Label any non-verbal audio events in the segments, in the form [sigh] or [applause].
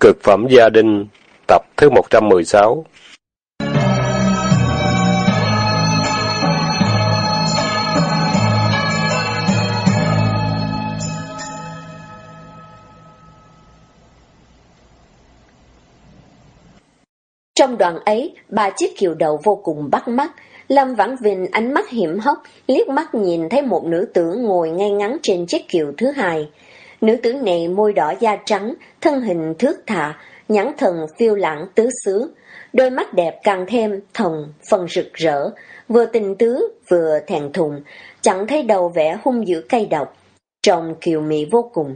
Cực phẩm gia đình, tập thứ 116 Trong đoạn ấy, ba chiếc kiều đầu vô cùng bắt mắt. Lâm Vãn Vinh ánh mắt hiểm hóc, liếc mắt nhìn thấy một nữ tử ngồi ngay ngắn trên chiếc kiều thứ hai. Nữ tử này môi đỏ da trắng, thân hình thước thả, nhãn thần phiêu lãng tứ xứ. Đôi mắt đẹp càng thêm thần, phần rực rỡ, vừa tình tứ, vừa thèn thùng, chẳng thấy đầu vẻ hung dữ cay độc, trông kiều mị vô cùng.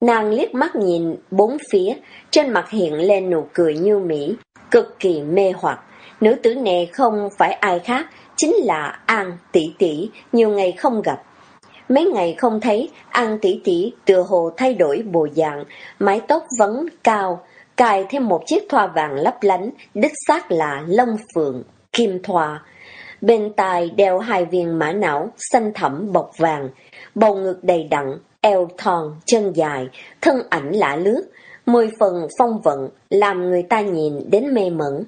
Nàng liếc mắt nhìn bốn phía, trên mặt hiện lên nụ cười như mỹ, cực kỳ mê hoặc. Nữ tử này không phải ai khác, chính là An tỷ tỷ, nhiều ngày không gặp. Mấy ngày không thấy, An tỷ tỷ tựa hồ thay đổi bộ dạng, mái tóc vấn cao, cài thêm một chiếc thoa vàng lấp lánh, đích xác là lông phượng, kim thoa. Bên tai đeo hai viên mã não, xanh thẫm bọc vàng, bầu ngực đầy đặn, eo thon, chân dài, thân ảnh lạ lướt, mười phần phong vận, làm người ta nhìn đến mê mẩn.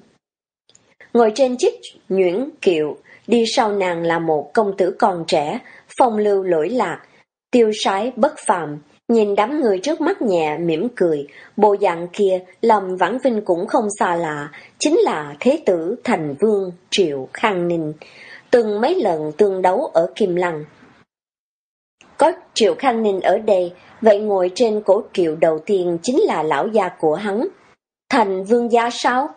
Ngồi trên chiếc nhuyễn kiệu, đi sau nàng là một công tử còn trẻ, phong lưu lỗi lạc, tiêu sái bất phàm, nhìn đám người trước mắt nhẹ mỉm cười, bộ dạng kia lầm vãn vinh cũng không xa lạ, chính là thế tử thành vương Triệu Khang Ninh, từng mấy lần tương đấu ở Kim Lăng. Có Triệu Khang Ninh ở đây, vậy ngồi trên cổ kiệu đầu tiên chính là lão gia của hắn. Thành vương gia sao?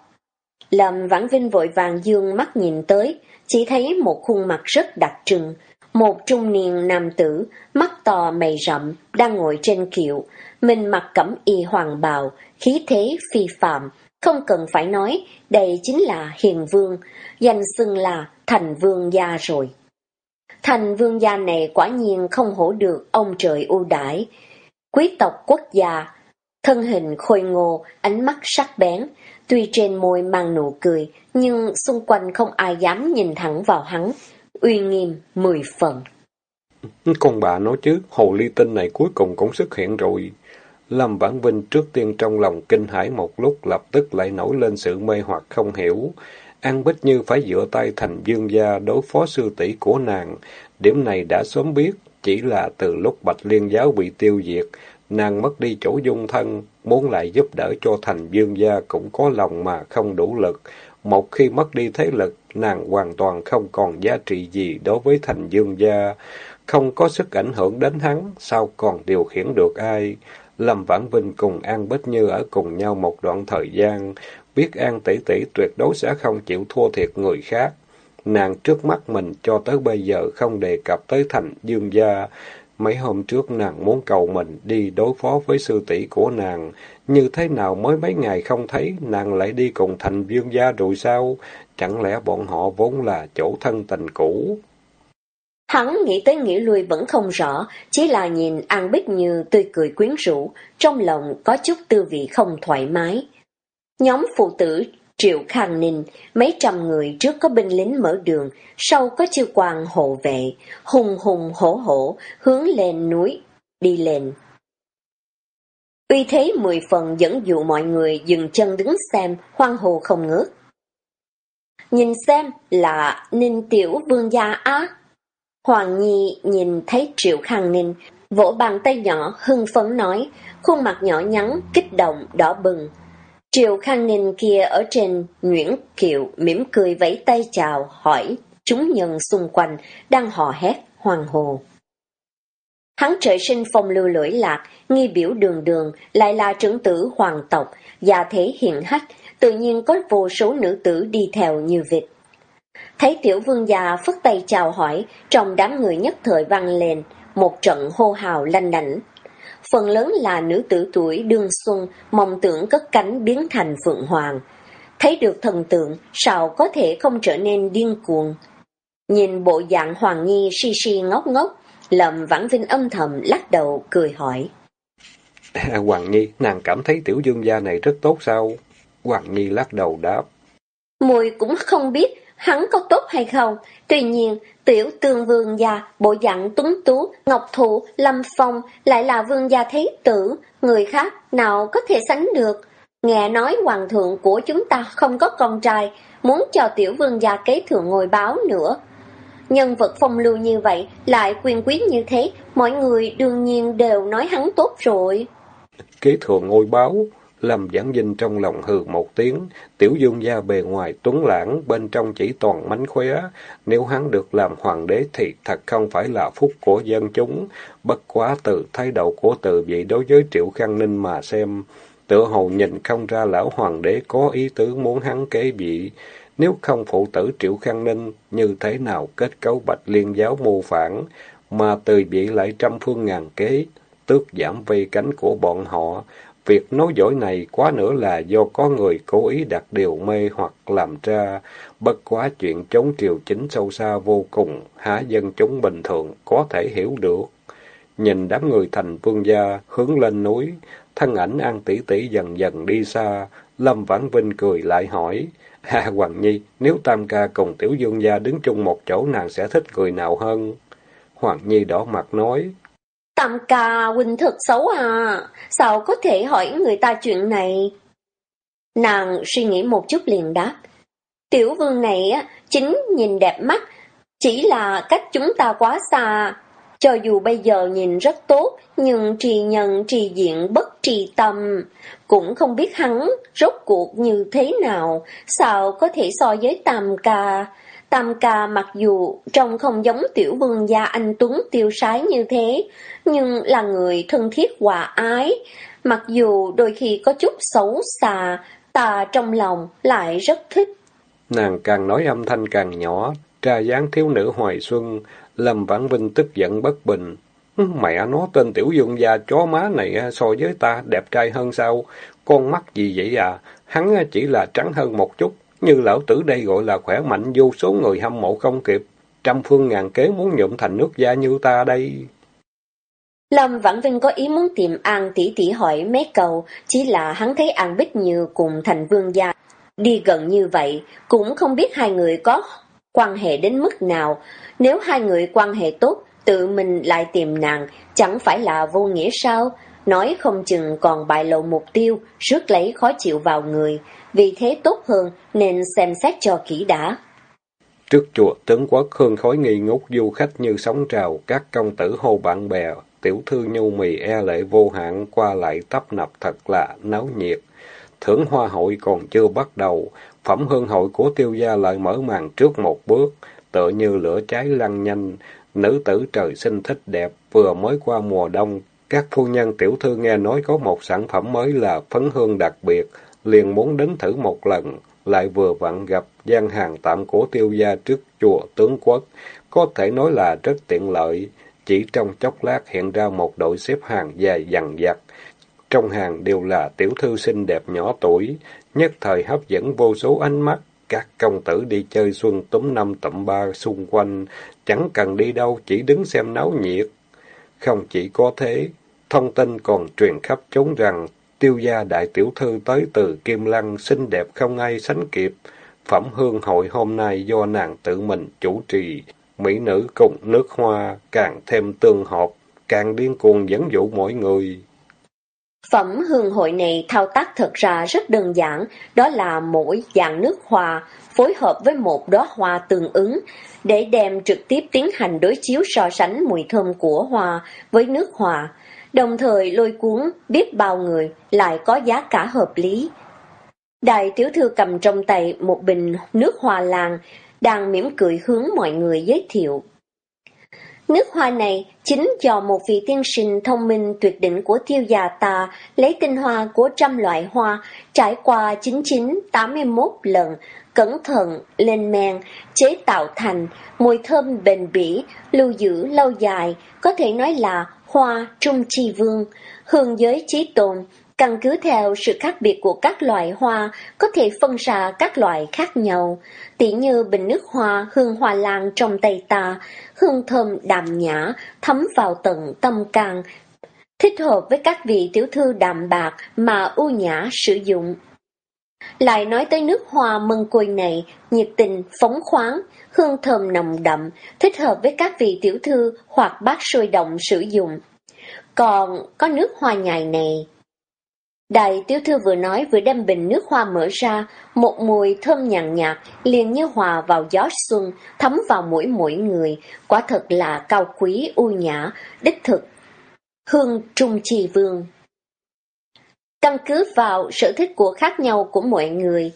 Lâm Vãn Vinh vội vàng dương mắt nhìn tới, chỉ thấy một khuôn mặt rất đặc trưng. Một trung niên nam tử, mắt to mày rậm, đang ngồi trên kiệu, mình mặc cẩm y hoàng bào, khí thế phi phạm. Không cần phải nói, đây chính là hiền vương, danh xưng là thành vương gia rồi. Thành vương gia này quả nhiên không hổ được ông trời ưu đãi. Quý tộc quốc gia, thân hình khôi ngô, ánh mắt sắc bén, tuy trên môi mang nụ cười, nhưng xung quanh không ai dám nhìn thẳng vào hắn, uy nghiêm mười phần. Con bà nói chứ, hồ ly tinh này cuối cùng cũng xuất hiện rồi. Lâm Vãn Vinh trước tiên trong lòng kinh hãi một lúc lập tức lại nổi lên sự mê hoặc không hiểu. An Bích Như phải dựa tay thành dương gia đối phó sư tỷ của nàng. Điểm này đã sớm biết, chỉ là từ lúc Bạch Liên Giáo bị tiêu diệt, nàng mất đi chỗ dung thân, muốn lại giúp đỡ cho thành dương gia cũng có lòng mà không đủ lực. Một khi mất đi thế lực, nàng hoàn toàn không còn giá trị gì đối với thành dương gia. Không có sức ảnh hưởng đến hắn, sao còn điều khiển được ai? Lâm Vãn Vinh cùng An Bích Như ở cùng nhau một đoạn thời gian, biết An tỷ tỷ tuyệt đối sẽ không chịu thua thiệt người khác. Nàng trước mắt mình cho tới bây giờ không đề cập tới thành dương gia. Mấy hôm trước nàng muốn cầu mình đi đối phó với sư tỷ của nàng. Như thế nào mới mấy ngày không thấy, nàng lại đi cùng thành dương gia rồi sao? Chẳng lẽ bọn họ vốn là chỗ thân tình cũ? Hắn nghĩ tới nghĩ lui vẫn không rõ, chỉ là nhìn An Bích Như tươi cười quyến rũ, trong lòng có chút tư vị không thoải mái. Nhóm phụ tử Triệu Khang Ninh, mấy trăm người trước có binh lính mở đường, sau có chiêu quan hộ vệ, hùng hùng hổ hổ, hướng lên núi, đi lên. Uy thế mười phần dẫn dụ mọi người dừng chân đứng xem, hoang hồ không ngớt. Nhìn xem là Ninh Tiểu Vương gia á. Hoàng Nhi nhìn thấy Triệu Khang Ninh, vỗ bàn tay nhỏ hưng phấn nói, khuôn mặt nhỏ nhắn, kích động, đỏ bừng. Triệu Khang Ninh kia ở trên Nguyễn Kiệu mỉm cười vẫy tay chào, hỏi chúng nhân xung quanh đang hò hét hoàng hồ. Hắn trời sinh phong lưu lưỡi lạc, nghi biểu đường đường, lại là trưởng tử hoàng tộc, gia thế hiện hách, tự nhiên có vô số nữ tử đi theo như vịt. Thấy tiểu vương gia phất tay chào hỏi, trong đám người nhất thời vang lên, một trận hô hào lanh lảnh. Phần lớn là nữ tử tuổi đương xuân, mong tưởng cất cánh biến thành phượng hoàng. Thấy được thần tượng, sao có thể không trở nên điên cuồng. Nhìn bộ dạng hoàng nghi si si ngốc ngốc, lầm vãn vinh âm thầm lắc đầu cười hỏi. À, [laughs] Hoàng Nhi, nàng cảm thấy tiểu dương gia này rất tốt sao? Hoàng Nhi lắc đầu đáp. Mùi cũng không biết hắn có tốt hay không. Tuy nhiên, tiểu tương vương gia, bộ dạng tuấn tú, ngọc thụ, lâm phong, lại là vương gia thế tử, người khác nào có thể sánh được. Nghe nói hoàng thượng của chúng ta không có con trai, muốn cho tiểu vương gia kế thừa ngôi báo nữa. Nhân vật phong lưu như vậy, lại quyền quý như thế, mọi người đương nhiên đều nói hắn tốt rồi. Kế thừa ngôi báo, Lâm Giảng Vinh trong lòng hừ một tiếng, tiểu dương gia bề ngoài tuấn lãng, bên trong chỉ toàn mánh khóe. Nếu hắn được làm hoàng đế thì thật không phải là phúc của dân chúng. Bất quá từ thái độ của từ vị đối với Triệu Khang Ninh mà xem, tựa hồ nhìn không ra lão hoàng đế có ý tứ muốn hắn kế vị. Nếu không phụ tử Triệu Khang Ninh, như thế nào kết cấu bạch liên giáo mưu phản, mà từ vị lại trăm phương ngàn kế, tước giảm vây cánh của bọn họ. Việc nói dối này quá nữa là do có người cố ý đặt điều mê hoặc làm ra, bất quá chuyện chống triều chính sâu xa vô cùng, há dân chúng bình thường có thể hiểu được. Nhìn đám người thành vương gia hướng lên núi, thân ảnh An tỷ tỷ dần dần đi xa, Lâm Vãn Vinh cười lại hỏi, Ha Hoàng Nhi, nếu Tam ca cùng Tiểu Dương gia đứng chung một chỗ nàng sẽ thích người nào hơn? Hoàng Nhi đỏ mặt nói, Tam ca huynh thật xấu à, sao có thể hỏi người ta chuyện này? Nàng suy nghĩ một chút liền đáp, tiểu vương này á, chính nhìn đẹp mắt, chỉ là cách chúng ta quá xa. Cho dù bây giờ nhìn rất tốt, nhưng trì nhân trì diện bất trì tâm, cũng không biết hắn rốt cuộc như thế nào, sao có thể so với tam ca. Tam ca mặc dù trông không giống tiểu vương gia anh Tuấn tiêu sái như thế, nhưng là người thân thiết hòa ái. Mặc dù đôi khi có chút xấu xa, ta trong lòng lại rất thích. Nàng càng nói âm thanh càng nhỏ, tra dáng thiếu nữ hoài xuân, Lâm Vãn Vinh tức giận bất bình. Mẹ nó tên tiểu dương gia chó má này so với ta đẹp trai hơn sao? Con mắt gì vậy à? Hắn chỉ là trắng hơn một chút, như lão tử đây gọi là khỏe mạnh vô số người hâm mộ không kịp. Trăm phương ngàn kế muốn nhuộm thành nước da như ta đây. Lâm Vãn Vinh có ý muốn tìm An tỷ tỷ hỏi mấy câu, chỉ là hắn thấy An Bích Như cùng thành vương gia. Đi gần như vậy, cũng không biết hai người có quan hệ đến mức nào. Nếu hai người quan hệ tốt, tự mình lại tìm nàng, chẳng phải là vô nghĩa sao? Nói không chừng còn bại lộ mục tiêu, rước lấy khó chịu vào người. Vì thế tốt hơn nên xem xét cho kỹ đã. Trước chùa tướng quốc hương khói nghi ngút du khách như sóng trào, các công tử hô bạn bè, tiểu thư nhu mì e lệ vô hạn qua lại tấp nập thật là náo nhiệt. Thưởng hoa hội còn chưa bắt đầu, phẩm hương hội của tiêu gia lại mở màn trước một bước, tựa như lửa cháy lăn nhanh, nữ tử trời sinh thích đẹp, vừa mới qua mùa đông, các phu nhân tiểu thư nghe nói có một sản phẩm mới là phấn hương đặc biệt, liền muốn đến thử một lần, lại vừa vặn gặp gian hàng tạm của tiêu gia trước chùa tướng quốc, có thể nói là rất tiện lợi. Chỉ trong chốc lát hiện ra một đội xếp hàng dài dằng dặc. Trong hàng đều là tiểu thư xinh đẹp nhỏ tuổi, nhất thời hấp dẫn vô số ánh mắt. Các công tử đi chơi xuân túm năm tụm ba xung quanh, chẳng cần đi đâu, chỉ đứng xem náo nhiệt. Không chỉ có thế, thông tin còn truyền khắp chốn rằng tiêu gia đại tiểu thư tới từ Kim Lăng xinh đẹp không ai sánh kịp. Phẩm hương hội hôm nay do nàng tự mình chủ trì, mỹ nữ cùng nước hoa càng thêm tương hợp, càng điên cuồng dẫn dụ mọi người. Phẩm hương hội này thao tác thật ra rất đơn giản, đó là mỗi dạng nước hoa phối hợp với một đóa hoa tương ứng, để đem trực tiếp tiến hành đối chiếu so sánh mùi thơm của hoa với nước hoa, đồng thời lôi cuốn biết bao người lại có giá cả hợp lý. Đại tiểu thư cầm trong tay một bình nước hoa làng, đang mỉm cười hướng mọi người giới thiệu. Nước hoa này chính do một vị tiên sinh thông minh tuyệt đỉnh của tiêu già ta lấy tinh hoa của trăm loại hoa trải qua 9981 lần cẩn thận lên men chế tạo thành mùi thơm bền bỉ lưu giữ lâu dài có thể nói là hoa trung chi vương hương giới trí tồn Căn cứ theo sự khác biệt của các loại hoa, có thể phân ra các loại khác nhau. Tỉ như bình nước hoa, hương hoa lan trong tay ta, hương thơm đạm nhã, thấm vào tận tâm can, thích hợp với các vị tiểu thư đạm bạc mà ưu nhã sử dụng. Lại nói tới nước hoa mân côi này, nhiệt tình, phóng khoáng, hương thơm nồng đậm, thích hợp với các vị tiểu thư hoặc bác sôi động sử dụng. Còn có nước hoa nhài này, Đại tiểu thư vừa nói vừa đem bình nước hoa mở ra, một mùi thơm nhàn nhạt, liền như hòa vào gió xuân, thấm vào mũi mỗi người, quả thật là cao quý u nhã, đích thực. Hương Trung Trì Vương Căn cứ vào sở thích của khác nhau của mọi người,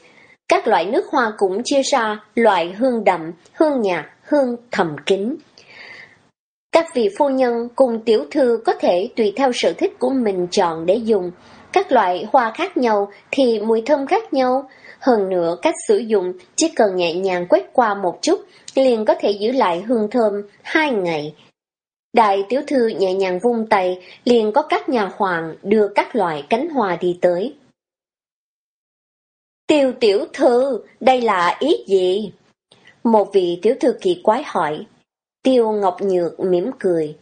các loại nước hoa cũng chia ra loại hương đậm, hương nhạt, hương thầm kín. Các vị phu nhân cùng tiểu thư có thể tùy theo sở thích của mình chọn để dùng. Các loại hoa khác nhau thì mùi thơm khác nhau. Hơn nữa, cách sử dụng chỉ cần nhẹ nhàng quét qua một chút, liền có thể giữ lại hương thơm hai ngày. Đại tiểu thư nhẹ nhàng vung tay, liền có các nhà hoàng đưa các loại cánh hoa đi tới. Tiêu tiểu thư, đây là ý gì? Một vị tiểu thư kỳ quái hỏi. Tiêu Ngọc Nhược mỉm cười.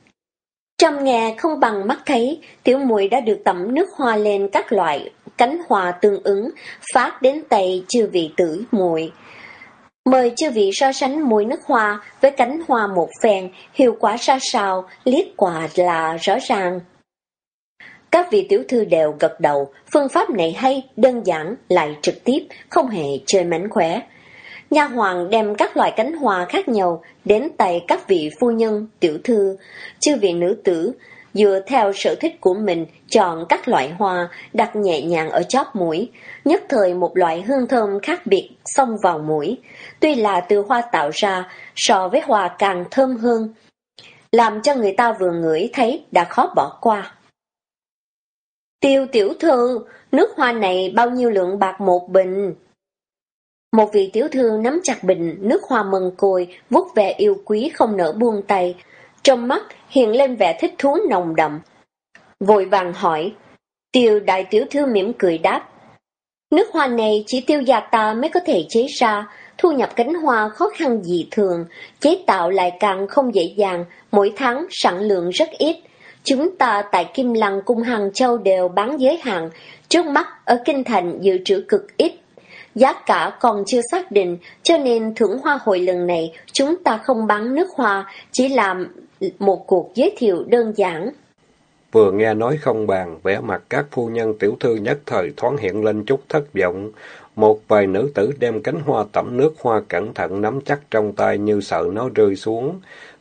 Trăm nghe không bằng mắt thấy, tiểu muội đã được tẩm nước hoa lên các loại cánh hoa tương ứng, phát đến tay chư vị tử muội. Mời chư vị so sánh mùi nước hoa với cánh hoa một phen, hiệu quả ra sao, liếc quả là rõ ràng. Các vị tiểu thư đều gật đầu, phương pháp này hay, đơn giản, lại trực tiếp, không hề chơi mánh khỏe. Nha hoàng đem các loại cánh hoa khác nhau đến tay các vị phu nhân, tiểu thư, chư vị nữ tử, dựa theo sở thích của mình chọn các loại hoa đặt nhẹ nhàng ở chóp mũi, nhất thời một loại hương thơm khác biệt xông vào mũi, tuy là từ hoa tạo ra, so với hoa càng thơm hơn, làm cho người ta vừa ngửi thấy đã khó bỏ qua. Tiêu tiểu thư, nước hoa này bao nhiêu lượng bạc một bình? Một vị tiểu thư nắm chặt bình nước hoa mừng côi, vuốt vẻ yêu quý không nỡ buông tay, trong mắt hiện lên vẻ thích thú nồng đậm. Vội vàng hỏi, tiêu đại tiểu thư mỉm cười đáp. Nước hoa này chỉ tiêu gia ta mới có thể chế ra, thu nhập cánh hoa khó khăn dị thường, chế tạo lại càng không dễ dàng, mỗi tháng sản lượng rất ít. Chúng ta tại Kim Lăng cung Hàng Châu đều bán giới hạn, trước mắt ở Kinh Thành dự trữ cực ít. Giá cả còn chưa xác định, cho nên thưởng hoa hội lần này chúng ta không bán nước hoa, chỉ làm một cuộc giới thiệu đơn giản. Vừa nghe nói không bàn, vẻ mặt các phu nhân tiểu thư nhất thời thoáng hiện lên chút thất vọng. Một vài nữ tử đem cánh hoa tẩm nước hoa cẩn thận nắm chắc trong tay như sợ nó rơi xuống.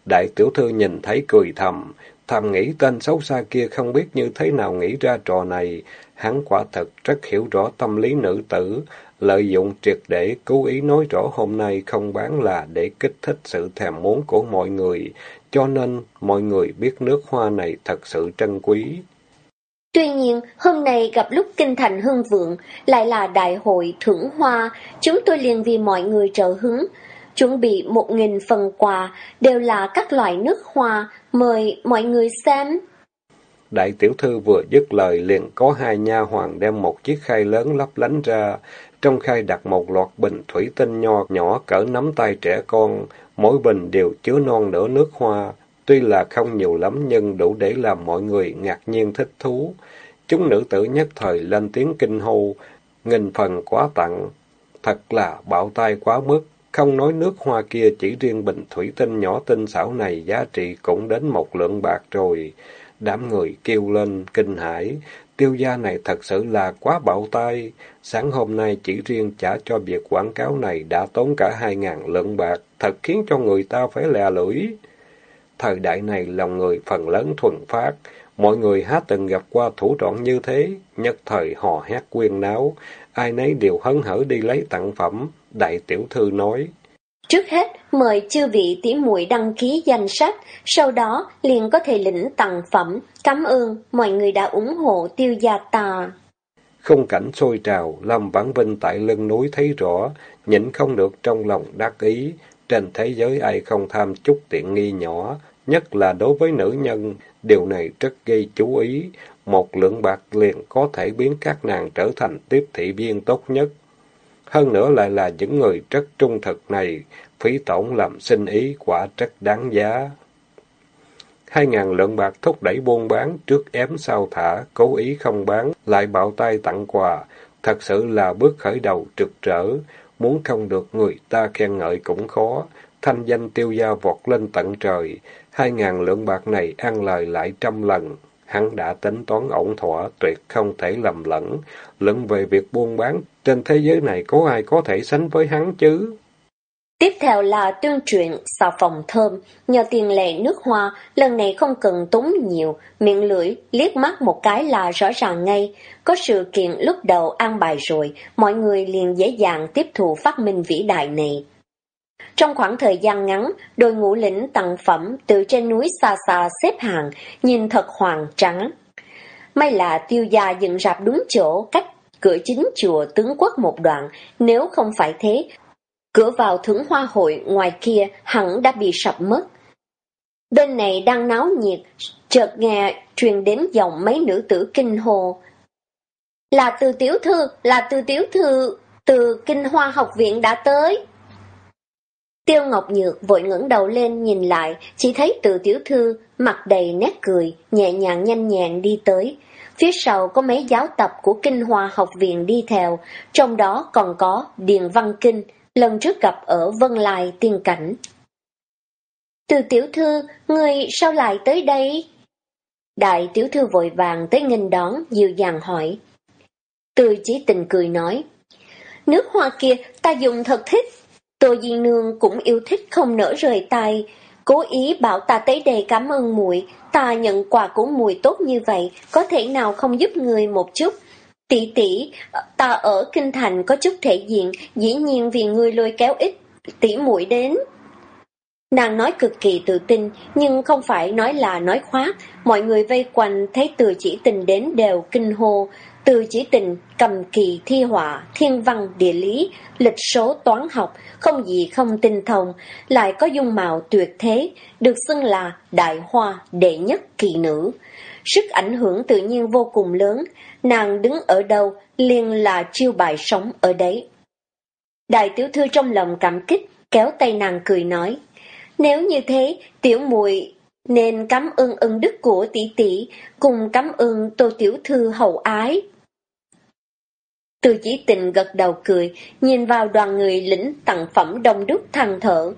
Đại tiểu thư nhìn thấy cười thầm, thầm nghĩ tên xấu xa kia không biết như thế nào nghĩ ra trò này. Hắn quả thật rất hiểu rõ tâm lý nữ tử, lợi dụng triệt để cố ý nói rõ hôm nay không bán là để kích thích sự thèm muốn của mọi người, cho nên mọi người biết nước hoa này thật sự trân quý. Tuy nhiên, hôm nay gặp lúc kinh thành hưng vượng, lại là đại hội thưởng hoa, chúng tôi liền vì mọi người trợ hứng, chuẩn bị một nghìn phần quà, đều là các loại nước hoa, mời mọi người xem. Đại tiểu thư vừa dứt lời liền có hai nha hoàng đem một chiếc khay lớn lấp lánh ra, trong khay đặt một loạt bình thủy tinh nho nhỏ cỡ nắm tay trẻ con, mỗi bình đều chứa non nửa nước hoa. Tuy là không nhiều lắm nhưng đủ để làm mọi người ngạc nhiên thích thú. Chúng nữ tử nhất thời lên tiếng kinh hô, nghìn phần quá tặng. Thật là bạo tay quá mức, không nói nước hoa kia chỉ riêng bình thủy tinh nhỏ tinh xảo này giá trị cũng đến một lượng bạc rồi. Đám người kêu lên kinh hãi, tiêu gia này thật sự là quá bạo tay. Sáng hôm nay chỉ riêng trả cho việc quảng cáo này đã tốn cả hai ngàn lượng bạc, thật khiến cho người ta phải lè lưỡi. Thời đại này lòng người phần lớn thuần phát, mọi người há từng gặp qua thủ đoạn như thế, nhất thời hò hét quyên náo, ai nấy đều hấn hở đi lấy tặng phẩm, đại tiểu thư nói. Trước hết, mời chư vị tỉ muội đăng ký danh sách, sau đó liền có thể lĩnh tặng phẩm. Cảm ơn mọi người đã ủng hộ tiêu gia tà. Không cảnh sôi trào, Lâm Vãn Vinh tại lưng núi thấy rõ, nhịn không được trong lòng đắc ý. Trên thế giới ai không tham chút tiện nghi nhỏ, nhất là đối với nữ nhân, điều này rất gây chú ý. Một lượng bạc liền có thể biến các nàng trở thành tiếp thị viên tốt nhất. Hơn nữa lại là những người rất trung thực này, phí tổn làm sinh ý quả rất đáng giá. Hai ngàn lượng bạc thúc đẩy buôn bán, trước ém sau thả, cố ý không bán, lại bạo tay tặng quà. Thật sự là bước khởi đầu trực trở, muốn không được người ta khen ngợi cũng khó. Thanh danh tiêu gia vọt lên tận trời, hai ngàn lượng bạc này ăn lời lại trăm lần. hắn đã tính toán ổn thỏa, tuyệt không thể lầm lẫn. Luận về việc buôn bán, trên thế giới này có ai có thể sánh với hắn chứ? Tiếp theo là tuyên truyền xà phòng thơm, nhờ tiền lệ nước hoa, lần này không cần tốn nhiều, miệng lưỡi, liếc mắt một cái là rõ ràng ngay. Có sự kiện lúc đầu an bài rồi, mọi người liền dễ dàng tiếp thụ phát minh vĩ đại này. Trong khoảng thời gian ngắn, đội ngũ lĩnh tặng phẩm từ trên núi xa xa xếp hàng, nhìn thật hoàng trắng. May là tiêu gia dựng rạp đúng chỗ, cách cửa chính chùa tướng quốc một đoạn, nếu không phải thế, cửa vào thưởng hoa hội ngoài kia hẳn đã bị sập mất. Bên này đang náo nhiệt, chợt nghe truyền đến giọng mấy nữ tử kinh hồ. Là từ tiểu thư, là từ tiểu thư, từ kinh hoa học viện đã tới. Tiêu Ngọc Nhược vội ngẩng đầu lên nhìn lại, chỉ thấy từ tiểu thư, mặt đầy nét cười, nhẹ nhàng nhanh nhẹn đi tới. Phía sau có mấy giáo tập của Kinh Hoa học viện đi theo, trong đó còn có Điền Văn Kinh, lần trước gặp ở Vân Lai tiên cảnh. Từ tiểu thư, người sao lại tới đây? Đại tiểu thư vội vàng tới nghênh đón, dịu dàng hỏi. Từ chí tình cười nói, nước hoa kia ta dùng thật thích, Tô Di Nương cũng yêu thích không nỡ rời tay, cố ý bảo ta tới đây cảm ơn muội, ta nhận quà của muội tốt như vậy, có thể nào không giúp người một chút? Tỷ tỷ, ờ, ta ở kinh thành có chút thể diện, dĩ nhiên vì người lôi kéo ít tỷ muội đến. Nàng nói cực kỳ tự tin, nhưng không phải nói là nói khoác. Mọi người vây quanh thấy từ chỉ tình đến đều kinh hô, từ chỉ tình, cầm kỳ, thi họa, thiên văn, địa lý, lịch số, toán học, không gì không tinh thông, lại có dung mạo tuyệt thế, được xưng là đại hoa đệ nhất kỳ nữ. Sức ảnh hưởng tự nhiên vô cùng lớn, nàng đứng ở đâu liền là chiêu bài sống ở đấy. Đại tiểu thư trong lòng cảm kích, kéo tay nàng cười nói, nếu như thế, tiểu muội nên cảm ơn ân đức của tỷ tỷ, cùng cảm ơn tô tiểu thư hậu ái. Từ chỉ tình gật đầu cười, nhìn vào đoàn người lĩnh tặng phẩm đông đúc thăng thở.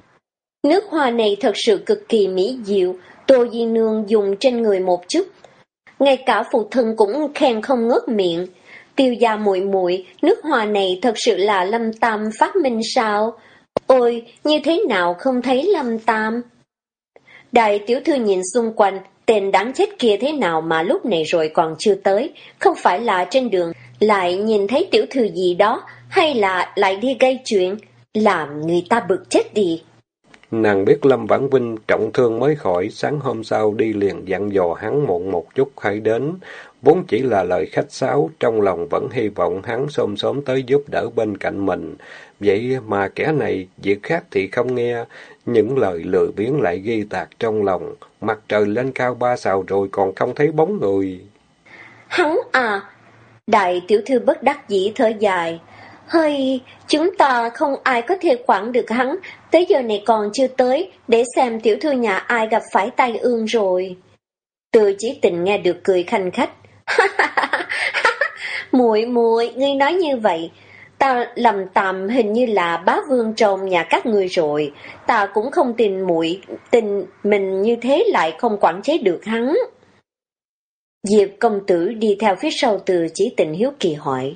Nước hoa này thật sự cực kỳ mỹ diệu, Tô Di Nương dùng trên người một chút. Ngay cả phụ thân cũng khen không ngớt miệng. Tiêu gia muội muội nước hoa này thật sự là lâm tam phát minh sao? Ôi, như thế nào không thấy lâm tam? Đại tiểu thư nhìn xung quanh, tên đáng chết kia thế nào mà lúc này rồi còn chưa tới, không phải là trên đường lại nhìn thấy tiểu thư gì đó, hay là lại đi gây chuyện, làm người ta bực chết đi. Nàng biết Lâm Vãn Vinh trọng thương mới khỏi, sáng hôm sau đi liền dặn dò hắn muộn một chút hãy đến. Vốn chỉ là lời khách sáo, trong lòng vẫn hy vọng hắn sớm sớm tới giúp đỡ bên cạnh mình. Vậy mà kẻ này, việc khác thì không nghe, những lời lười biếng lại ghi tạc trong lòng. Mặt trời lên cao ba sào rồi còn không thấy bóng người. Hắn à, Đại tiểu thư bất đắc dĩ thở dài. Hơi, chúng ta không ai có thể quản được hắn, tới giờ này còn chưa tới, để xem tiểu thư nhà ai gặp phải tai ương rồi. Từ chỉ tình nghe được cười khanh khách. [laughs] muội muội ngươi nói như vậy, ta lầm tạm hình như là bá vương trồn nhà các ngươi rồi, ta cũng không tin muội tin mình như thế lại không quản chế được hắn. Diệp công tử đi theo phía sau từ chỉ tình hiếu kỳ hỏi.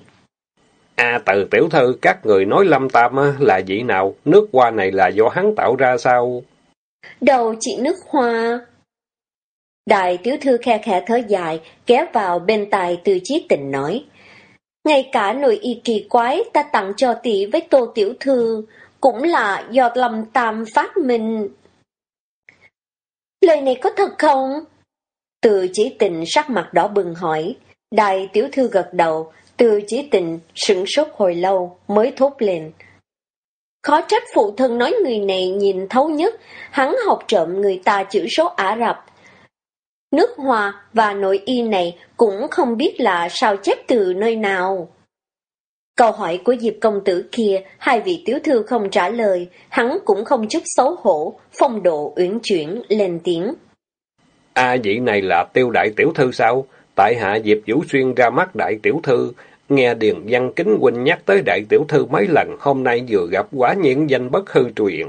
À từ tiểu thư, các người nói lâm tam là vị nào? Nước hoa này là do hắn tạo ra sao? Đầu chị nước hoa. Đại tiểu thư khe khẽ thở dài, kéo vào bên tài từ chí tình nói. Ngay cả nội y kỳ quái ta tặng cho tỷ với tô tiểu thư, cũng là do lâm tam phát minh. Lời này có thật không? Từ chỉ tình sắc mặt đỏ bừng hỏi, đại tiểu thư gật đầu, từ chỉ tình sững sốt hồi lâu mới thốt lên. Khó trách phụ thân nói người này nhìn thấu nhất, hắn học trộm người ta chữ số Ả Rập. Nước hoa và nội y này cũng không biết là sao chép từ nơi nào. Câu hỏi của Diệp công tử kia, hai vị tiểu thư không trả lời, hắn cũng không chút xấu hổ, phong độ uyển chuyển, lên tiếng. A vị này là tiêu đại tiểu thư sao? Tại hạ Diệp Vũ Xuyên ra mắt đại tiểu thư, nghe Điền Văn Kính Huynh nhắc tới đại tiểu thư mấy lần, hôm nay vừa gặp quá nhiên danh bất hư truyền.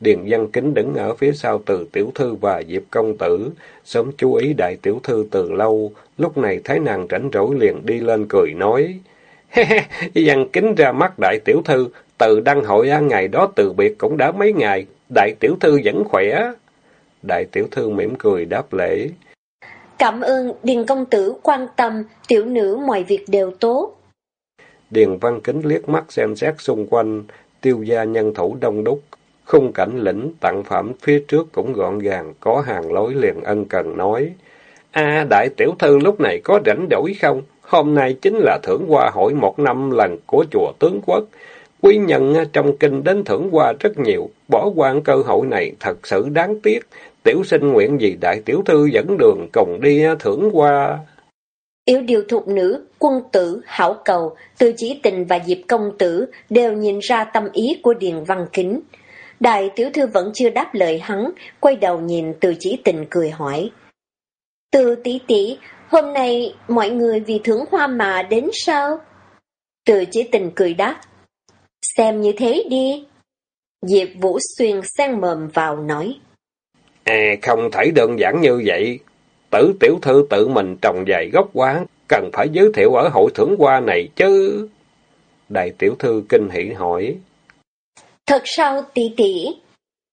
Điền Văn Kính đứng ở phía sau từ tiểu thư và Diệp công tử, sớm chú ý đại tiểu thư từ lâu, lúc này thấy nàng rảnh rỗi liền đi lên cười nói. Văn Kính ra mắt đại tiểu thư, từ đăng hội an ngày đó từ biệt cũng đã mấy ngày, đại tiểu thư vẫn khỏe. Đại tiểu thư mỉm cười đáp lễ. Cảm ơn Điền công tử quan tâm, tiểu nữ mọi việc đều tốt. Điền Văn Kính liếc mắt xem xét xung quanh, tiêu gia nhân thủ đông đúc, khung cảnh lĩnh tặng phẩm phía trước cũng gọn gàng, có hàng lối liền ân cần nói. a đại tiểu thư lúc này có rảnh đổi không? Hôm nay chính là thưởng hoa hội một năm lần của chùa tướng quốc. Quý nhân trong kinh đến thưởng hoa rất nhiều, bỏ qua cơ hội này thật sự đáng tiếc. Tiểu sinh nguyện gì đại tiểu thư dẫn đường cùng đi thưởng hoa. Yếu điều thuộc nữ, quân tử, hảo cầu, từ chỉ tình và diệp công tử đều nhìn ra tâm ý của Điền Văn Kính. Đại tiểu thư vẫn chưa đáp lời hắn, quay đầu nhìn từ chỉ tình cười hỏi. Từ tỷ tỷ, hôm nay mọi người vì thưởng hoa mà đến sao? Từ chỉ tình cười đáp. Xem như thế đi. Diệp Vũ Xuyên sang mồm vào nói. À, không thể đơn giản như vậy. Tử tiểu thư tự mình trồng dày gốc quá, cần phải giới thiệu ở hội thưởng hoa này chứ. Đại tiểu thư kinh hỉ hỏi. Thật sao tỷ tỷ?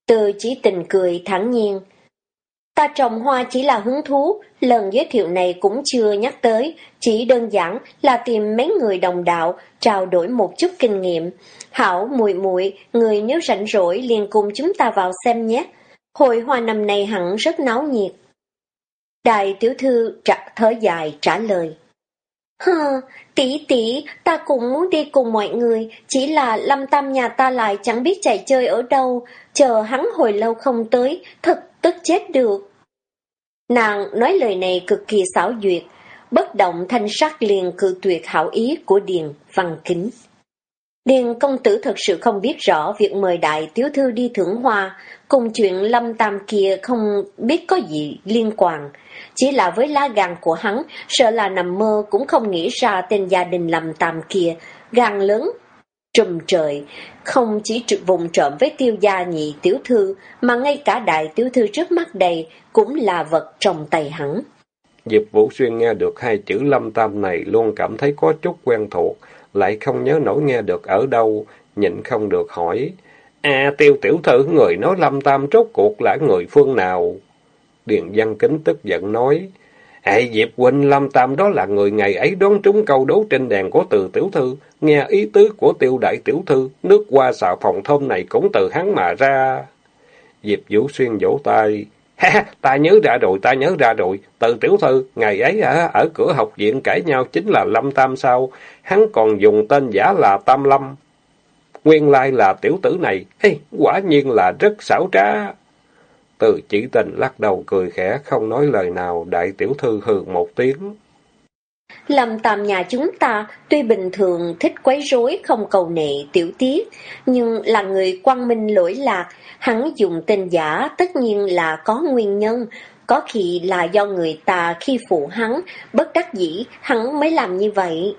Từ chỉ tình cười thẳng nhiên. Ta trồng hoa chỉ là hứng thú, lần giới thiệu này cũng chưa nhắc tới, chỉ đơn giản là tìm mấy người đồng đạo, trao đổi một chút kinh nghiệm. Hảo, muội muội người nếu rảnh rỗi liền cùng chúng ta vào xem nhé. Hội hoa năm nay hẳn rất náo nhiệt. Đại tiểu thư trặc thở dài trả lời. Hừ, tỷ tỷ, ta cũng muốn đi cùng mọi người, chỉ là lâm tam nhà ta lại chẳng biết chạy chơi ở đâu, chờ hắn hồi lâu không tới, thật tức chết được. Nàng nói lời này cực kỳ xảo duyệt, bất động thanh sắc liền cự tuyệt hảo ý của Điền Văn Kính. Điền công tử thật sự không biết rõ việc mời đại tiểu thư đi thưởng hoa, cùng chuyện lâm tam kia không biết có gì liên quan. Chỉ là với lá gan của hắn, sợ là nằm mơ cũng không nghĩ ra tên gia đình lâm tam kia, gan lớn, trùm trời, không chỉ trực vùng trộm với tiêu gia nhị tiểu thư, mà ngay cả đại tiểu thư trước mắt đây cũng là vật trong tay hắn. Diệp Vũ Xuyên nghe được hai chữ lâm tam này luôn cảm thấy có chút quen thuộc, lại không nhớ nổi nghe được ở đâu, nhịn không được hỏi. À, tiêu tiểu thư người nói lâm tam rốt cuộc là người phương nào? Điền Văn Kính tức giận nói. Hệ Diệp Huynh Lâm Tam đó là người ngày ấy đón trúng câu đấu trên đèn của từ tiểu thư, nghe ý tứ của tiêu đại tiểu thư, nước qua xào phòng thơm này cũng từ hắn mà ra. Diệp Vũ Xuyên vỗ tay. Ha, ta nhớ ra rồi, ta nhớ ra rồi. Từ tiểu thư, ngày ấy ở, ở cửa học viện cãi nhau chính là Lâm Tam sao. Hắn còn dùng tên giả là Tam Lâm. Nguyên lai là tiểu tử này, hey, quả nhiên là rất xảo trá. Từ chỉ tình lắc đầu cười khẽ, không nói lời nào, đại tiểu thư hừ một tiếng. Lâm tam nhà chúng ta tuy bình thường thích quấy rối không cầu nệ tiểu tiết, nhưng là người quang minh lỗi lạc, hắn dùng tên giả tất nhiên là có nguyên nhân, có khi là do người ta khi phụ hắn, bất đắc dĩ hắn mới làm như vậy.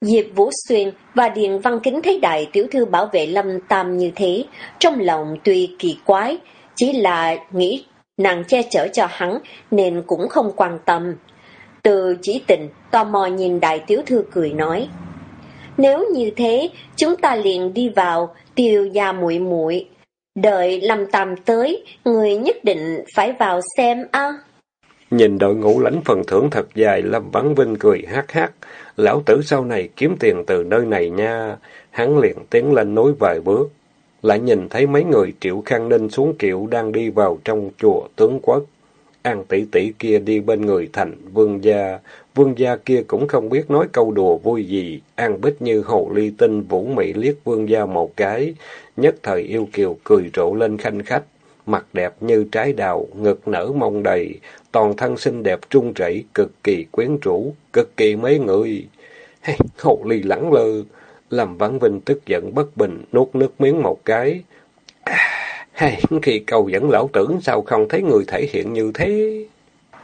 Diệp Vũ Xuyên và Điền Văn Kính thấy đại tiểu thư bảo vệ Lâm Tam như thế, trong lòng tuy kỳ quái, chỉ là nghĩ nàng che chở cho hắn nên cũng không quan tâm. Từ chỉ tình, tò mò nhìn đại tiểu thư cười nói. Nếu như thế, chúng ta liền đi vào, tiêu gia muội muội Đợi lâm tam tới, người nhất định phải vào xem a Nhìn đội ngũ lãnh phần thưởng thật dài, Lâm Vãn Vinh cười hát hát. Lão tử sau này kiếm tiền từ nơi này nha. Hắn liền tiến lên nối vài bước. Lại nhìn thấy mấy người triệu khang ninh xuống kiệu đang đi vào trong chùa tướng quốc. An tỷ tỷ kia đi bên người thành vương gia, vương gia kia cũng không biết nói câu đùa vui gì, An Bích như hồ ly tinh vũ mị liếc vương gia một cái, nhất thời yêu kiều cười rộ lên khanh khách, mặt đẹp như trái đào, ngực nở mông đầy, toàn thân xinh đẹp trung chảy, cực kỳ quyến rũ, cực kỳ mấy người. Hey, hồ ly lẳng lơ, làm Vãn Vinh tức giận bất bình, nuốt nước miếng một cái. À, hay, khi cầu dẫn lão tưởng sao không thấy người thể hiện như thế?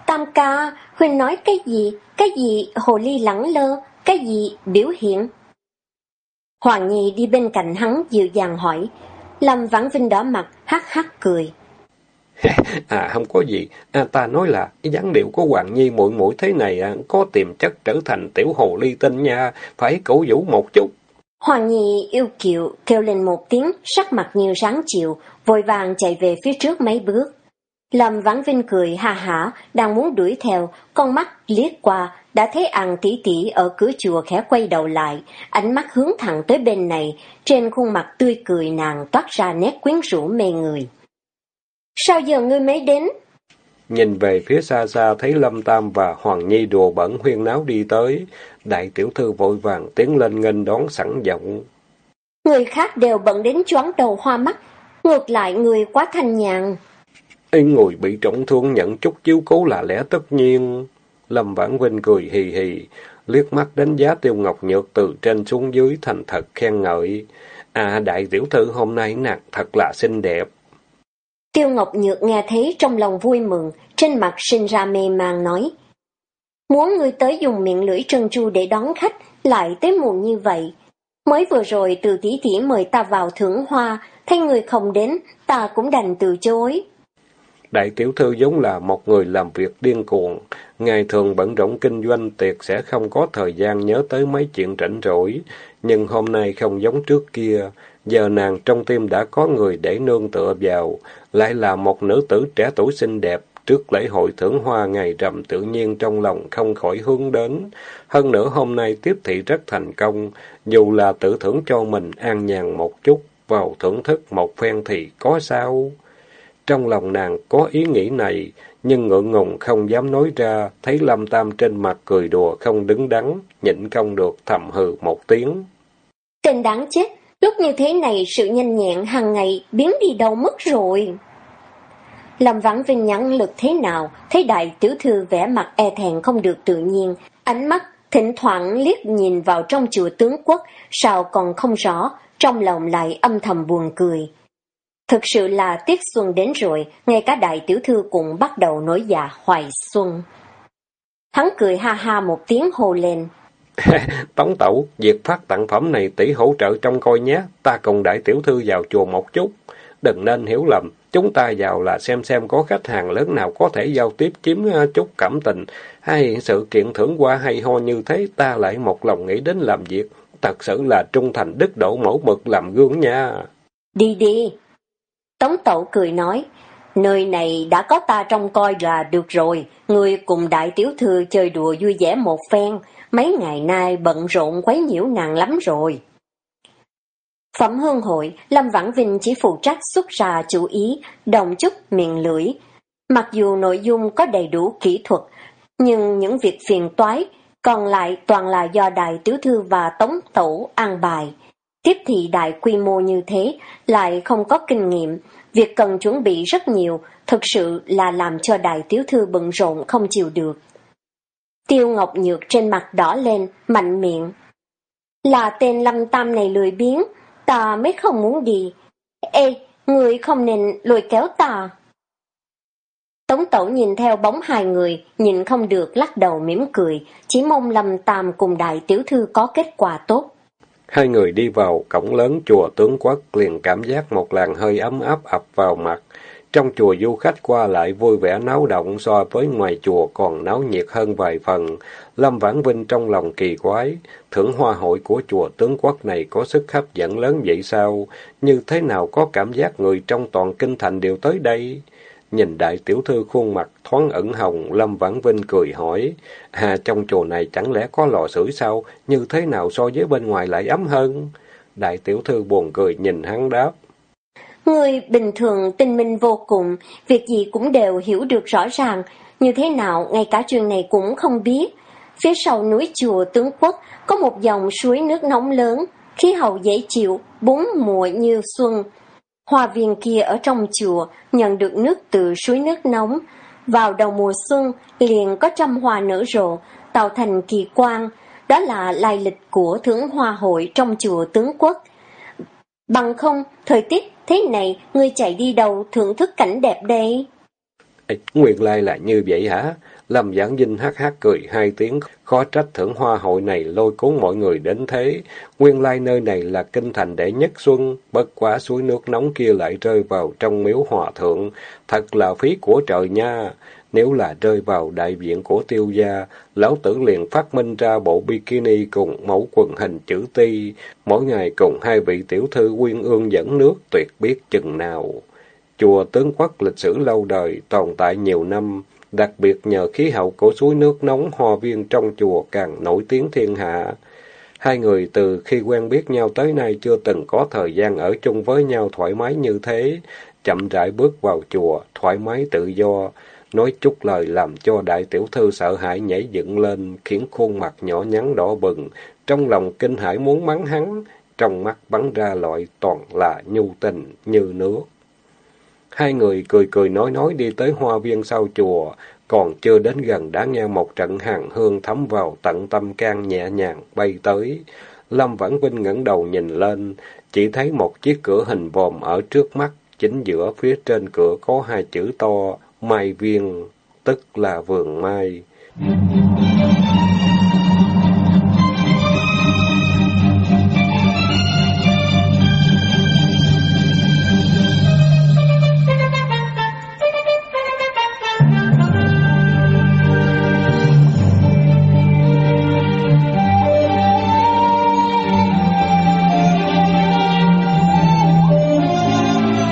Tam ca, Huynh nói cái gì? Cái gì hồ ly lẳng lơ? Cái gì biểu hiện? Hoàng Nhi đi bên cạnh hắn dịu dàng hỏi. Lâm Vãn Vinh đỏ mặt, hắc hắc cười. [laughs] à không có gì, à, ta nói là dáng điệu của Hoàng Nhi muội muội thế này à, có tiềm chất trở thành tiểu hồ ly tinh nha, phải cổ vũ một chút. Hoàng Nhi yêu kiều kêu lên một tiếng, sắc mặt như sáng chiều, vội vàng chạy về phía trước mấy bước. Lâm Vãn Vinh cười ha hả, đang muốn đuổi theo, con mắt liếc qua, đã thấy An tỷ tỷ ở cửa chùa khẽ quay đầu lại, ánh mắt hướng thẳng tới bên này, trên khuôn mặt tươi cười nàng toát ra nét quyến rũ mê người. Sao giờ ngươi mới đến? Nhìn về phía xa xa thấy Lâm Tam và Hoàng Nhi đùa bẩn huyên náo đi tới, đại tiểu thư vội vàng tiến lên nghênh đón sẵn giọng. Người khác đều bận đến choáng đầu hoa mắt, ngược lại người quá thanh nhàn. Người bị trọng thương nhận chút chiếu cố là lẽ tất nhiên. Lâm Vãn Vinh cười hì hì, liếc mắt đánh giá Tiêu Ngọc Nhược từ trên xuống dưới thành thật khen ngợi. À, đại tiểu thư hôm nay nặng thật là xinh đẹp. Tiêu Ngọc Nhược nghe thấy trong lòng vui mừng, trên mặt sinh ra mê mang nói. Muốn ngươi tới dùng miệng lưỡi trân tru để đón khách, lại tới muộn như vậy. Mới vừa rồi từ tỷ tỷ mời ta vào thưởng hoa, thấy người không đến, ta cũng đành từ chối. Đại tiểu thư giống là một người làm việc điên cuồng, ngày thường bận rộn kinh doanh tiệc sẽ không có thời gian nhớ tới mấy chuyện rảnh rỗi, nhưng hôm nay không giống trước kia, giờ nàng trong tim đã có người để nương tựa vào, lại là một nữ tử trẻ tuổi xinh đẹp, trước lễ hội thưởng hoa ngày rằm tự nhiên trong lòng không khỏi hướng đến. Hơn nữa hôm nay tiếp thị rất thành công, dù là tự thưởng cho mình an nhàn một chút, vào thưởng thức một phen thì có sao? Trong lòng nàng có ý nghĩ này, nhưng ngượng ngùng không dám nói ra, thấy Lâm Tam trên mặt cười đùa không đứng đắn, nhịn không được thầm hừ một tiếng. Tên đáng chết, lúc như thế này sự nhanh nhẹn hàng ngày biến đi đâu mất rồi. Lâm Vãn Vinh nhắn lực thế nào, thấy đại tiểu thư vẽ mặt e thẹn không được tự nhiên, ánh mắt thỉnh thoảng liếc nhìn vào trong chùa tướng quốc, sao còn không rõ, trong lòng lại âm thầm buồn cười. Thực sự là tiết xuân đến rồi, ngay cả đại tiểu thư cũng bắt đầu nổi dạ hoài xuân. Hắn cười ha ha một tiếng hô lên. [laughs] Tống tẩu, việc phát tặng phẩm này tỷ hỗ trợ trong coi nhé, ta cùng đại tiểu thư vào chùa một chút. Đừng nên hiểu lầm, chúng ta vào là xem xem có khách hàng lớn nào có thể giao tiếp chiếm à, chút cảm tình, hay sự kiện thưởng qua hay ho như thế ta lại một lòng nghĩ đến làm việc. Thật sự là trung thành đức độ mẫu mực làm gương nha. Đi đi, Tống Tẩu cười nói, nơi này đã có ta trông coi là được rồi, người cùng đại tiểu thư chơi đùa vui vẻ một phen, mấy ngày nay bận rộn quấy nhiễu nàng lắm rồi. Phẩm hương hội, Lâm Vãn Vinh chỉ phụ trách xuất ra chủ ý, đồng chút miệng lưỡi. Mặc dù nội dung có đầy đủ kỹ thuật, nhưng những việc phiền toái còn lại toàn là do đại tiểu thư và tống tổ an bài. Tiếp thị đại quy mô như thế, lại không có kinh nghiệm, việc cần chuẩn bị rất nhiều, thực sự là làm cho đại tiểu thư bận rộn không chịu được. Tiêu Ngọc Nhược trên mặt đỏ lên, mạnh miệng. Là tên Lâm Tam này lười biếng, ta mới không muốn đi. Ê, người không nên lùi kéo ta. Tống Tổ nhìn theo bóng hai người, nhìn không được lắc đầu mỉm cười, chỉ mong Lâm Tam cùng đại tiểu thư có kết quả tốt. Hai người đi vào cổng lớn chùa tướng quốc liền cảm giác một làn hơi ấm áp ập vào mặt. Trong chùa du khách qua lại vui vẻ náo động so với ngoài chùa còn náo nhiệt hơn vài phần. Lâm Vãn Vinh trong lòng kỳ quái, thưởng hoa hội của chùa tướng quốc này có sức hấp dẫn lớn vậy sao? Như thế nào có cảm giác người trong toàn kinh thành đều tới đây? Nhìn đại tiểu thư khuôn mặt thoáng ẩn hồng, Lâm Vãn Vinh cười hỏi, à trong chùa này chẳng lẽ có lò sưởi sao, như thế nào so với bên ngoài lại ấm hơn? Đại tiểu thư buồn cười nhìn hắn đáp. Người bình thường tinh minh vô cùng, việc gì cũng đều hiểu được rõ ràng, như thế nào ngay cả chuyện này cũng không biết. Phía sau núi chùa tướng quốc có một dòng suối nước nóng lớn, khí hậu dễ chịu, bốn mùa như xuân, Hoa viên kia ở trong chùa nhận được nước từ suối nước nóng. Vào đầu mùa xuân liền có trăm hoa nở rộ, tạo thành kỳ quan. Đó là lai lịch của thưởng hoa hội trong chùa tướng quốc. Bằng không, thời tiết thế này, ngươi chạy đi đâu thưởng thức cảnh đẹp đây? Ê, nguyên lai là như vậy hả? Lâm Giảng Vinh hát hát cười hai tiếng, khó trách thưởng hoa hội này lôi cuốn mọi người đến thế. Nguyên lai nơi này là kinh thành đệ nhất xuân, bất quá suối nước nóng kia lại rơi vào trong miếu hòa thượng, thật là phí của trời nha. Nếu là rơi vào đại viện của tiêu gia, lão tử liền phát minh ra bộ bikini cùng mẫu quần hình chữ ti, mỗi ngày cùng hai vị tiểu thư quyên ương dẫn nước tuyệt biết chừng nào. Chùa tướng quốc lịch sử lâu đời, tồn tại nhiều năm, đặc biệt nhờ khí hậu của suối nước nóng hoa viên trong chùa càng nổi tiếng thiên hạ. Hai người từ khi quen biết nhau tới nay chưa từng có thời gian ở chung với nhau thoải mái như thế, chậm rãi bước vào chùa, thoải mái tự do, nói chút lời làm cho đại tiểu thư sợ hãi nhảy dựng lên, khiến khuôn mặt nhỏ nhắn đỏ bừng, trong lòng kinh hãi muốn mắng hắn, trong mắt bắn ra loại toàn là nhu tình như nước. Hai người cười cười nói nói đi tới hoa viên sau chùa, còn chưa đến gần đã nghe một trận hàng hương thấm vào tận tâm can nhẹ nhàng bay tới. Lâm Vãn Vinh ngẩng đầu nhìn lên, chỉ thấy một chiếc cửa hình vòm ở trước mắt, chính giữa phía trên cửa có hai chữ to, Mai Viên, tức là vườn mai.